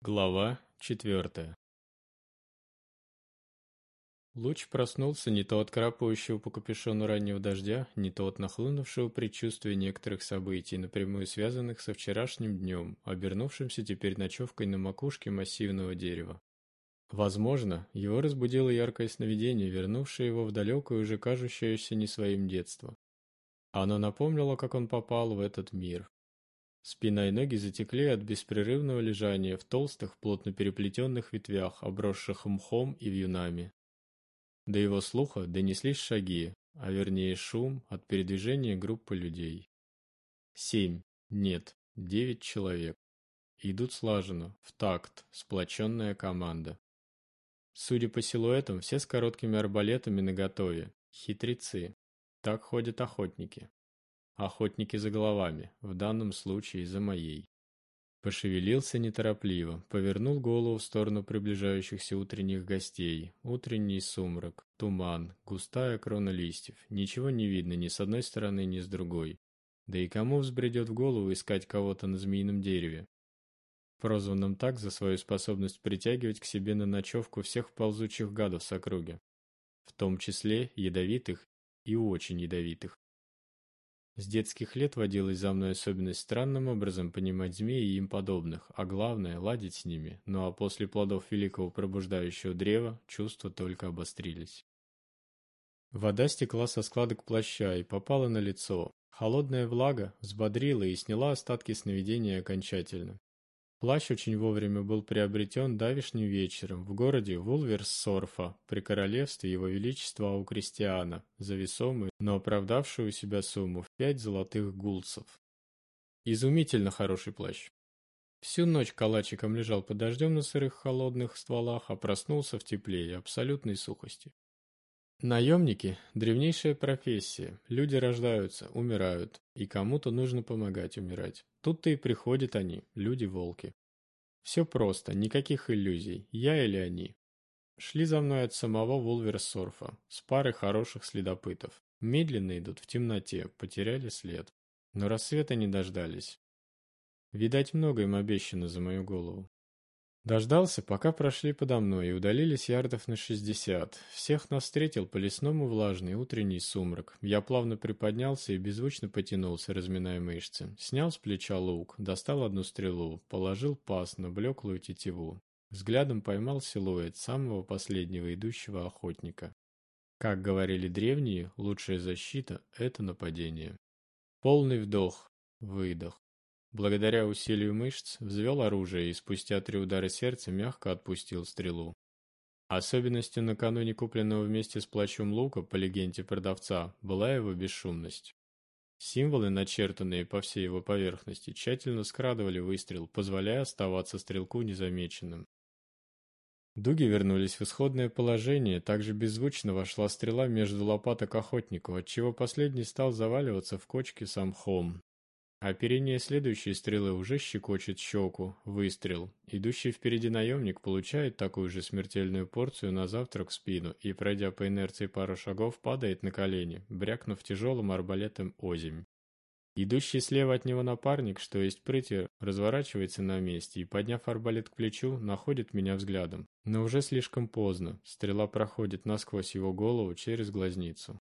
Глава четвертая Луч проснулся не то от крапающего по капюшону раннего дождя, не то от нахлынувшего предчувствия некоторых событий, напрямую связанных со вчерашним днем, обернувшимся теперь ночевкой на макушке массивного дерева. Возможно, его разбудило яркое сновидение, вернувшее его в далекое, уже кажущееся не своим детство. Оно напомнило, как он попал в этот мир, Спина и ноги затекли от беспрерывного лежания в толстых, плотно переплетенных ветвях, обросших мхом и вьюнами. До его слуха донеслись шаги, а вернее шум от передвижения группы людей. Семь, нет, девять человек. Идут слаженно, в такт, сплоченная команда. Судя по силуэтам, все с короткими арбалетами наготове. Хитрецы. Так ходят охотники. Охотники за головами, в данном случае за моей. Пошевелился неторопливо, повернул голову в сторону приближающихся утренних гостей. Утренний сумрак, туман, густая крона листьев. Ничего не видно ни с одной стороны, ни с другой. Да и кому взбредет в голову искать кого-то на змеином дереве? Прозванном так за свою способность притягивать к себе на ночевку всех ползучих гадов с округи. В том числе ядовитых и очень ядовитых. С детских лет водилась за мной особенность странным образом понимать змей и им подобных, а главное – ладить с ними, ну а после плодов великого пробуждающего древа чувства только обострились. Вода стекла со складок плаща и попала на лицо. Холодная влага взбодрила и сняла остатки сновидения окончательно. Плащ очень вовремя был приобретен давишним вечером в городе Вулверссорфа при королевстве его величества Аукристиана за весомую, но оправдавшую себя сумму в пять золотых гулцев. Изумительно хороший плащ. Всю ночь калачиком лежал под дождем на сырых холодных стволах, а проснулся в тепле и абсолютной сухости. Наемники – древнейшая профессия. Люди рождаются, умирают, и кому-то нужно помогать умирать. Тут-то и приходят они, люди-волки. Все просто, никаких иллюзий, я или они. Шли за мной от самого Вулверсорфа, с парой хороших следопытов. Медленно идут в темноте, потеряли след. Но рассвета не дождались. Видать, много им обещано за мою голову. Дождался, пока прошли подо мной и удалились ярдов на шестьдесят. Всех нас встретил по лесному влажный утренний сумрак. Я плавно приподнялся и беззвучно потянулся, разминая мышцы. Снял с плеча лук, достал одну стрелу, положил паз на блеклую тетиву. Взглядом поймал силуэт самого последнего идущего охотника. Как говорили древние, лучшая защита – это нападение. Полный вдох, выдох. Благодаря усилию мышц взвел оружие и спустя три удара сердца мягко отпустил стрелу. Особенностью накануне купленного вместе с плащом лука, по легенде продавца, была его бесшумность. Символы, начертанные по всей его поверхности, тщательно скрадывали выстрел, позволяя оставаться стрелку незамеченным. Дуги вернулись в исходное положение, также беззвучно вошла стрела между лопаток охотнику, отчего последний стал заваливаться в кочке сам хом, Оперение следующей стрелы уже щекочет щеку. Выстрел. Идущий впереди наемник получает такую же смертельную порцию на завтрак в спину и, пройдя по инерции пару шагов, падает на колени, брякнув тяжелым арбалетом озимь. Идущий слева от него напарник, что есть прытье, разворачивается на месте и, подняв арбалет к плечу, находит меня взглядом. Но уже слишком поздно. Стрела проходит насквозь его голову через глазницу.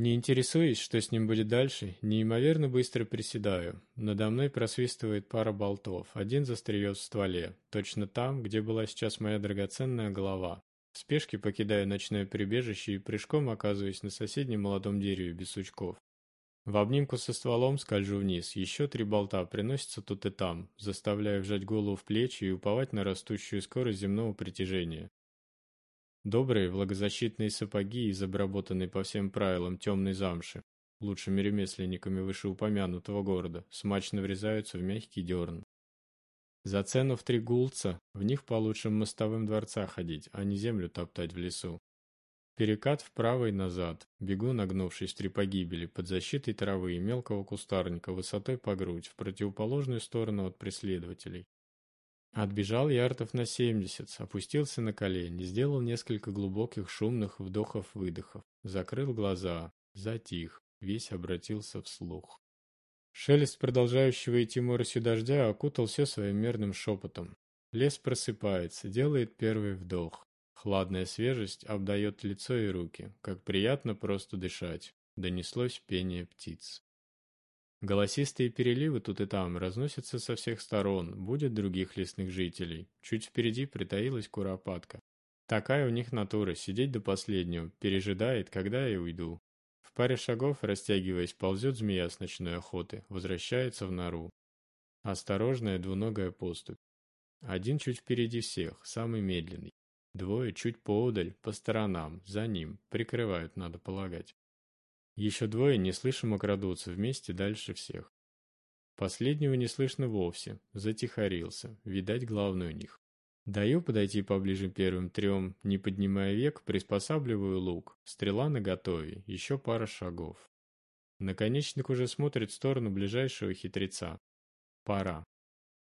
Не интересуясь, что с ним будет дальше, неимоверно быстро приседаю. Надо мной просвистывает пара болтов, один застреет в стволе, точно там, где была сейчас моя драгоценная голова. В спешке покидаю ночное прибежище и прыжком оказываюсь на соседнем молодом дереве без сучков. В обнимку со стволом скольжу вниз, еще три болта приносятся тут и там, заставляя вжать голову в плечи и уповать на растущую скорость земного притяжения. Добрые влагозащитные сапоги из обработанной по всем правилам темной замши, лучшими ремесленниками вышеупомянутого города, смачно врезаются в мягкий дерн. За цену в три гулца в них по лучшим мостовым дворца ходить, а не землю топтать в лесу. Перекат вправо и назад, бегу, нагнувшись три погибели, под защитой травы и мелкого кустарника высотой по грудь, в противоположную сторону от преследователей. Отбежал ярдов на семьдесят, опустился на колени, сделал несколько глубоких шумных вдохов-выдохов, закрыл глаза, затих, весь обратился вслух. Шелест продолжающего идти моросью дождя окутал все своим мерным шепотом. Лес просыпается, делает первый вдох. Хладная свежесть обдает лицо и руки, как приятно просто дышать. Донеслось пение птиц. Голосистые переливы тут и там разносятся со всех сторон, будет других лесных жителей. Чуть впереди притаилась куропатка. Такая у них натура, сидеть до последнего, пережидает, когда я уйду. В паре шагов, растягиваясь, ползет змея с ночной охоты, возвращается в нору. Осторожная двуногая поступь. Один чуть впереди всех, самый медленный. Двое чуть поодаль, по сторонам, за ним, прикрывают, надо полагать. Еще двое неслышимо крадутся вместе дальше всех. Последнего не слышно вовсе, затихарился, видать, главный у них. Даю подойти поближе первым трем, не поднимая век, приспосабливаю лук. Стрела наготове, еще пара шагов. Наконечник уже смотрит в сторону ближайшего хитреца. Пора.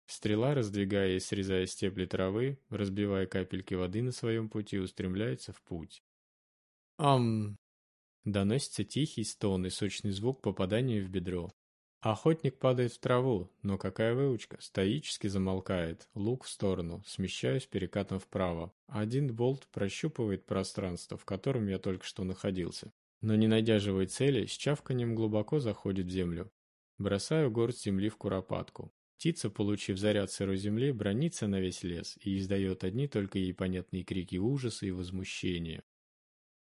Стрела, раздвигая и срезая стебли травы, разбивая капельки воды на своем пути, устремляется в путь. Ам! Доносится тихий стон и сочный звук попадания в бедро. Охотник падает в траву, но какая выучка, стоически замолкает, лук в сторону, смещаюсь перекатом вправо. Один болт прощупывает пространство, в котором я только что находился. Но не найдя живой цели, с чавканием глубоко заходит в землю. Бросаю горсть земли в куропатку. Птица, получив заряд сырой земли, бронится на весь лес и издает одни только ей понятные крики ужаса и возмущения.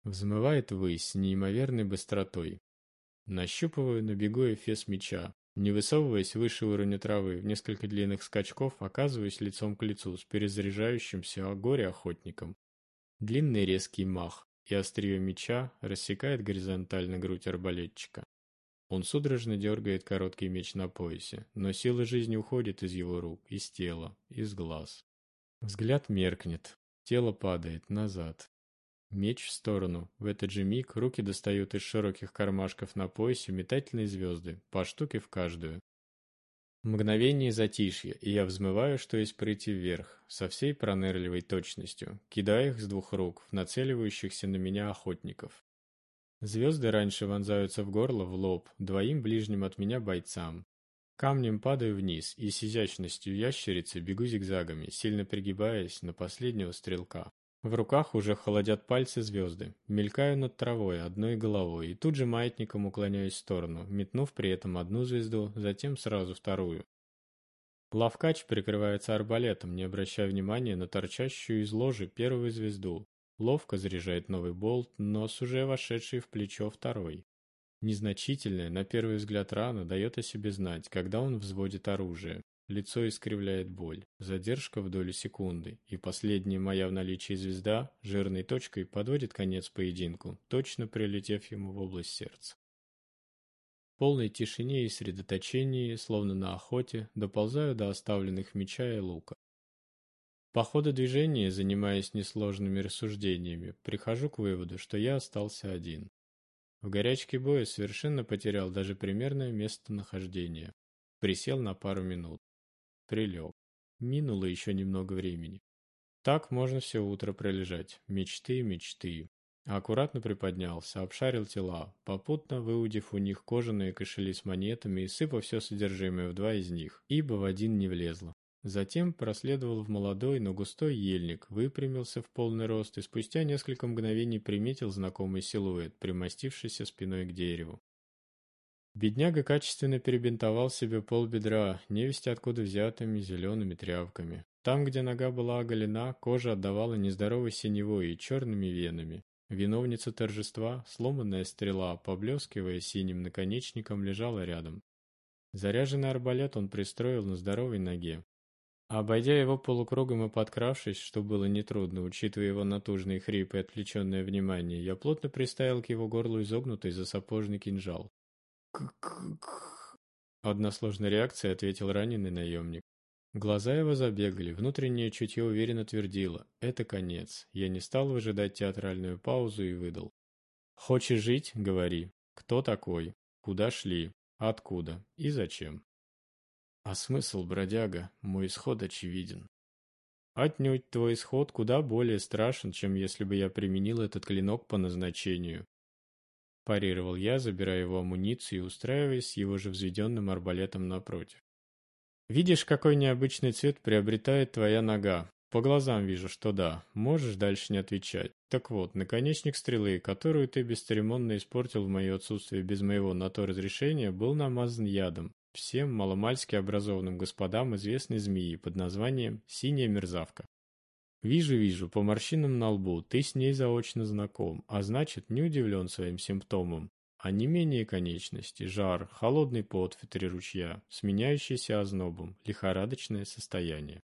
Взмывает ввысь с неимоверной быстротой. Нащупываю на бегу эфес меча. Не высовываясь выше уровня травы, в несколько длинных скачков оказываюсь лицом к лицу с перезаряжающимся о горе охотником. Длинный резкий мах, и острие меча рассекает горизонтально грудь арбалетчика. Он судорожно дергает короткий меч на поясе, но сила жизни уходит из его рук, из тела, из глаз. Взгляд меркнет, тело падает назад, Меч в сторону. В этот же миг руки достают из широких кармашков на поясе метательные звезды, по штуке в каждую. Мгновение затишья, и я взмываю, что есть пройти вверх, со всей пронырливой точностью, кидая их с двух рук в нацеливающихся на меня охотников. Звезды раньше вонзаются в горло, в лоб, двоим ближним от меня бойцам. Камнем падаю вниз и с изящностью ящерицы бегу зигзагами, сильно пригибаясь на последнего стрелка. В руках уже холодят пальцы звезды. Мелькаю над травой одной головой и тут же маятником уклоняюсь в сторону, метнув при этом одну звезду, затем сразу вторую. Лавкач прикрывается арбалетом, не обращая внимания на торчащую из ложи первую звезду. Ловко заряжает новый болт, но с уже вошедший в плечо второй. Незначительная, на первый взгляд рана, дает о себе знать, когда он взводит оружие. Лицо искривляет боль, задержка в долю секунды, и последняя моя в наличии звезда жирной точкой подводит конец поединку, точно прилетев ему в область сердца. В полной тишине и средоточении, словно на охоте, доползаю до оставленных меча и лука. По ходу движения, занимаясь несложными рассуждениями, прихожу к выводу, что я остался один. В горячке боя совершенно потерял даже примерное местонахождение. Присел на пару минут. Прилег. Минуло еще немного времени. Так можно все утро пролежать. Мечты, мечты. Аккуратно приподнялся, обшарил тела, попутно выудив у них кожаные кошели с монетами и сыпав все содержимое в два из них, ибо в один не влезло. Затем проследовал в молодой, но густой ельник, выпрямился в полный рост и спустя несколько мгновений приметил знакомый силуэт, примостившийся спиной к дереву. Бедняга качественно перебинтовал себе полбедра, невесть откуда взятыми зелеными тряпками. Там, где нога была оголена, кожа отдавала нездоровой синевой и черными венами. Виновница торжества, сломанная стрела, поблескивая синим наконечником, лежала рядом. Заряженный арбалет он пристроил на здоровой ноге. Обойдя его полукругом и подкравшись, что было нетрудно, учитывая его натужный хрип и отвлеченное внимание, я плотно приставил к его горлу изогнутый за сапожный кинжал. «К-к-к...» Односложной реакцией ответил раненый наемник. Глаза его забегали, внутреннее чутье уверенно твердило. Это конец. Я не стал выжидать театральную паузу и выдал. Хочешь жить? Говори. Кто такой? Куда шли? Откуда? И зачем? А смысл, бродяга? Мой исход очевиден. Отнюдь твой исход куда более страшен, чем если бы я применил этот клинок по назначению. Парировал я, забирая его амуницию и устраиваясь его же взведенным арбалетом напротив. Видишь, какой необычный цвет приобретает твоя нога. По глазам вижу, что да. Можешь дальше не отвечать. Так вот, наконечник стрелы, которую ты бесцеремонно испортил в мое отсутствие без моего на то разрешения, был намазан ядом. Всем маломальски образованным господам известной змеи под названием «синяя мерзавка». Вижу, вижу, по морщинам на лбу, ты с ней заочно знаком, а значит, не удивлен своим симптомам. А не менее конечности, жар, холодный пот в три ручья, сменяющийся ознобом, лихорадочное состояние.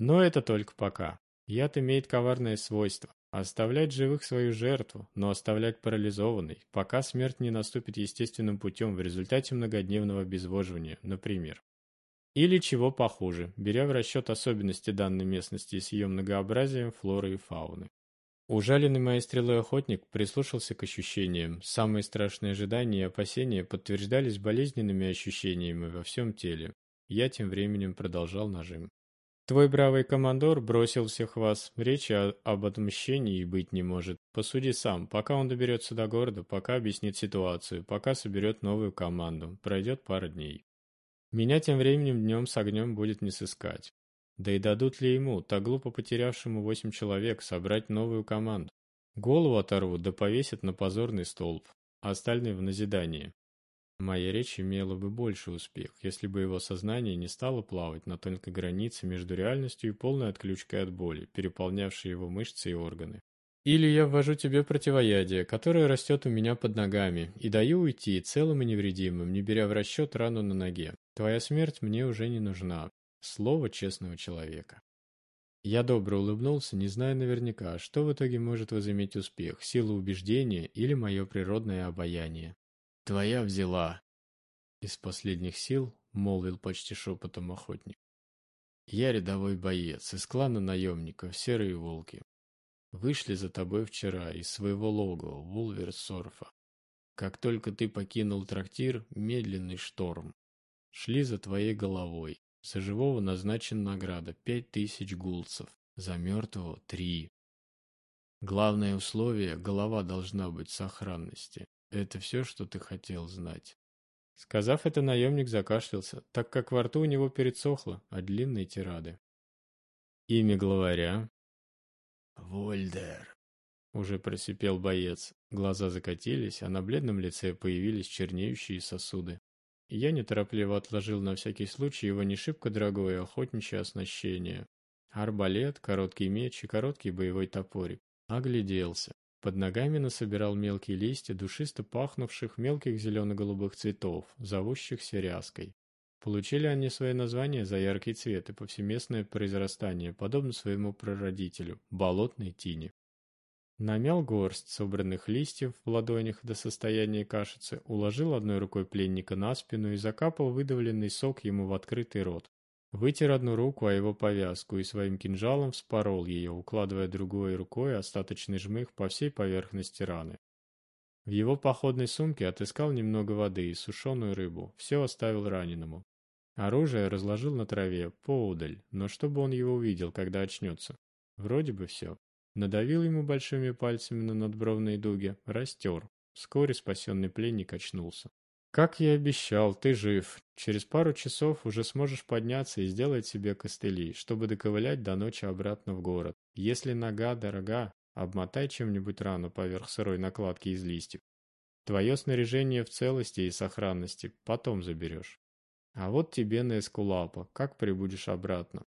Но это только пока. Яд имеет коварное свойство – оставлять живых свою жертву, но оставлять парализованной, пока смерть не наступит естественным путем в результате многодневного обезвоживания, например. Или чего похуже, беря в расчет особенности данной местности с ее многообразием флоры и фауны. Ужаленный моей стрелой охотник прислушался к ощущениям. Самые страшные ожидания и опасения подтверждались болезненными ощущениями во всем теле. Я тем временем продолжал нажим. Твой бравый командор бросил всех вас. Речи о, об отмщении быть не может. Посуди сам, пока он доберется до города, пока объяснит ситуацию, пока соберет новую команду. Пройдет пара дней. Меня тем временем днем с огнем будет не сыскать. Да и дадут ли ему, так глупо потерявшему восемь человек, собрать новую команду? Голову оторвут да повесят на позорный столб, а остальные в назидание. Моя речь имела бы больше успех, если бы его сознание не стало плавать на тонкой границе между реальностью и полной отключкой от боли, переполнявшей его мышцы и органы. Или я ввожу тебе противоядие, которое растет у меня под ногами, и даю уйти целым и невредимым, не беря в расчет рану на ноге. Твоя смерть мне уже не нужна. Слово честного человека. Я добро улыбнулся, не зная наверняка, что в итоге может возыметь успех, сила убеждения или мое природное обаяние. «Твоя взяла!» Из последних сил молвил почти шепотом охотник. «Я рядовой боец из клана наемников Серые Волки. Вышли за тобой вчера из своего логова, Вулверсорфа. Как только ты покинул трактир, медленный шторм. Шли за твоей головой. За живого назначена награда — пять тысяч гулцев, за мертвого — три. Главное условие — голова должна быть в сохранности. Это все, что ты хотел знать. Сказав это, наемник закашлялся, так как во рту у него пересохло от длинной тирады. Имя главаря «Вольдер!» — уже просипел боец. Глаза закатились, а на бледном лице появились чернеющие сосуды. Я неторопливо отложил на всякий случай его не шибко дорогое охотничье оснащение. Арбалет, короткий меч и короткий боевой топорик. Огляделся. Под ногами насобирал мелкие листья, душисто пахнувших мелких зелено-голубых цветов, зовущихся ряской. Получили они свои названия за яркий цвет и повсеместное произрастание, подобно своему прародителю – болотной тине. Намял горсть собранных листьев в ладонях до состояния кашицы, уложил одной рукой пленника на спину и закапал выдавленный сок ему в открытый рот. Вытер одну руку о его повязку и своим кинжалом вспорол ее, укладывая другой рукой остаточный жмых по всей поверхности раны. В его походной сумке отыскал немного воды и сушеную рыбу, все оставил раненому. Оружие разложил на траве, поудаль, но чтобы он его увидел, когда очнется. Вроде бы все. Надавил ему большими пальцами на надбровные дуги, растер. Вскоре спасенный пленник очнулся. «Как я обещал, ты жив. Через пару часов уже сможешь подняться и сделать себе костыли, чтобы доковылять до ночи обратно в город. Если нога дорога, обмотай чем-нибудь рану поверх сырой накладки из листьев. Твое снаряжение в целости и сохранности потом заберешь. А вот тебе на эскулапа, как прибудешь обратно.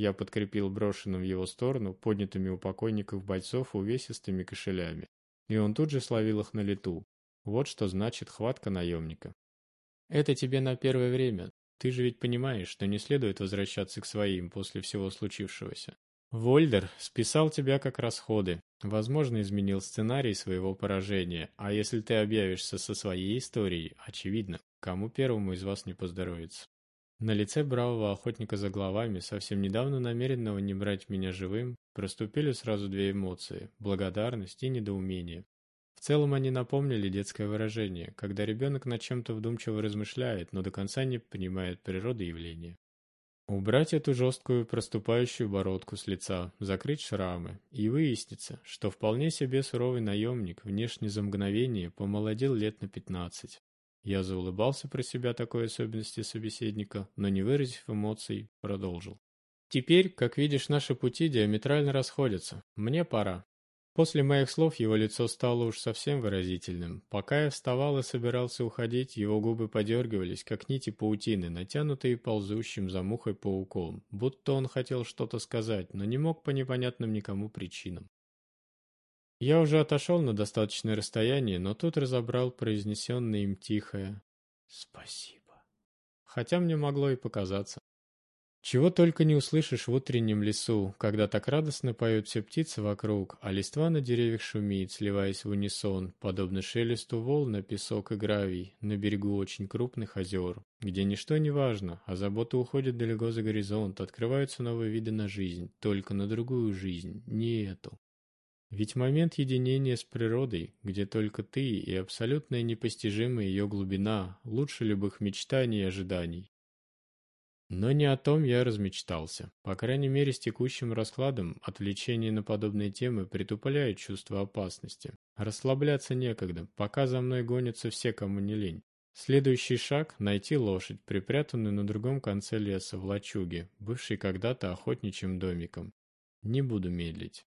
Я подкрепил брошенным в его сторону поднятыми у покойников бойцов увесистыми кошелями, и он тут же словил их на лету. Вот что значит хватка наемника. Это тебе на первое время. Ты же ведь понимаешь, что не следует возвращаться к своим после всего случившегося. Вольдер списал тебя как расходы. Возможно, изменил сценарий своего поражения, а если ты объявишься со своей историей, очевидно, Кому первому из вас не поздоровится? На лице бравого охотника за головами, совсем недавно намеренного не брать меня живым, проступили сразу две эмоции – благодарность и недоумение. В целом они напомнили детское выражение, когда ребенок над чем-то вдумчиво размышляет, но до конца не понимает природы явления. Убрать эту жесткую проступающую бородку с лица, закрыть шрамы, и выяснится, что вполне себе суровый наемник внешне за мгновение помолодел лет на пятнадцать. Я заулыбался про себя такой особенности собеседника, но не выразив эмоций, продолжил. Теперь, как видишь, наши пути диаметрально расходятся. Мне пора. После моих слов его лицо стало уж совсем выразительным. Пока я вставал и собирался уходить, его губы подергивались, как нити паутины, натянутые ползущим за мухой пауком, будто он хотел что-то сказать, но не мог по непонятным никому причинам. Я уже отошел на достаточное расстояние, но тут разобрал произнесенное им тихое «Спасибо». Хотя мне могло и показаться. Чего только не услышишь в утреннем лесу, когда так радостно поют все птицы вокруг, а листва на деревьях шумит, сливаясь в унисон, подобно шелесту волн песок и гравий, на берегу очень крупных озер, где ничто не важно, а забота уходит далеко за горизонт, открываются новые виды на жизнь, только на другую жизнь, не эту. Ведь момент единения с природой, где только ты и абсолютная непостижимая ее глубина, лучше любых мечтаний и ожиданий, но не о том я размечтался. По крайней мере, с текущим раскладом отвлечение на подобные темы притупляет чувство опасности. Расслабляться некогда, пока за мной гонятся все, кому не лень. Следующий шаг – найти лошадь, припрятанную на другом конце леса в лачуге, бывшей когда-то охотничьим домиком. Не буду медлить.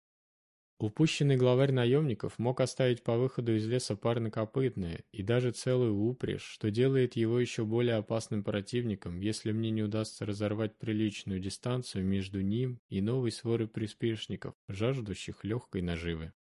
Упущенный главарь наемников мог оставить по выходу из леса парнокопытное и даже целую упряжь, что делает его еще более опасным противником, если мне не удастся разорвать приличную дистанцию между ним и новой сворой приспешников, жаждущих легкой наживы.